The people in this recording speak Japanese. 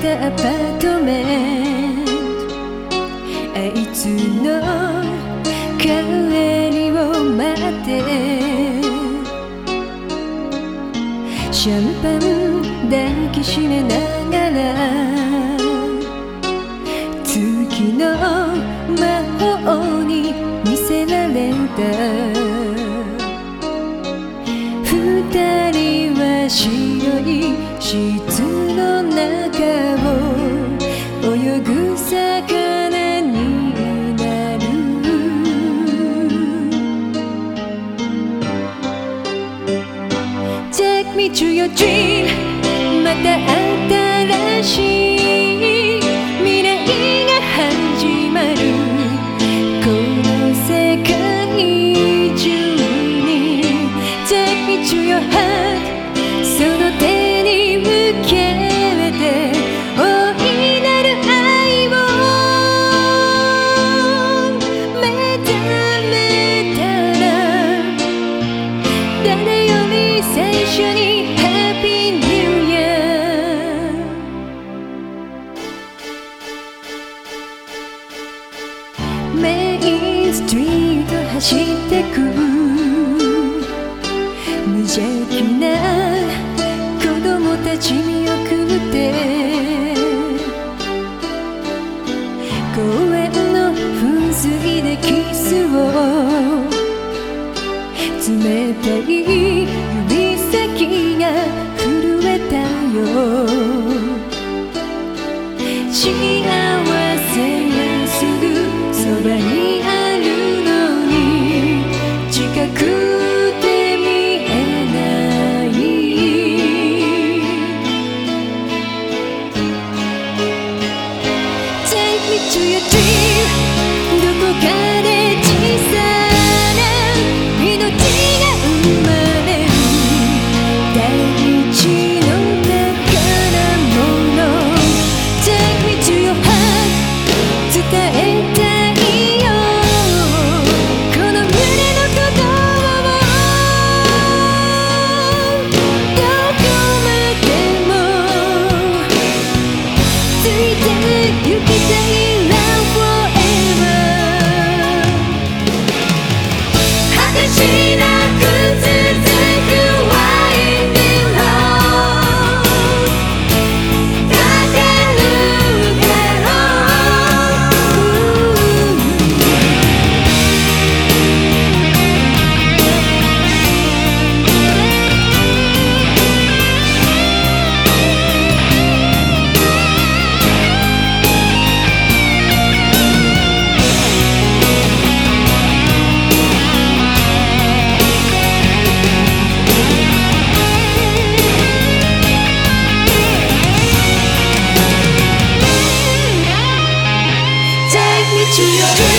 たアパートメントあいつの帰りを待ってシャンパン抱きしめながら月の魔法に見せられた二人は白いシ24時また新しいメインストリート走ってく。無邪気な子供たち見送って。公園の噴水でキスを。冷たい指先が震えたよ。To your dream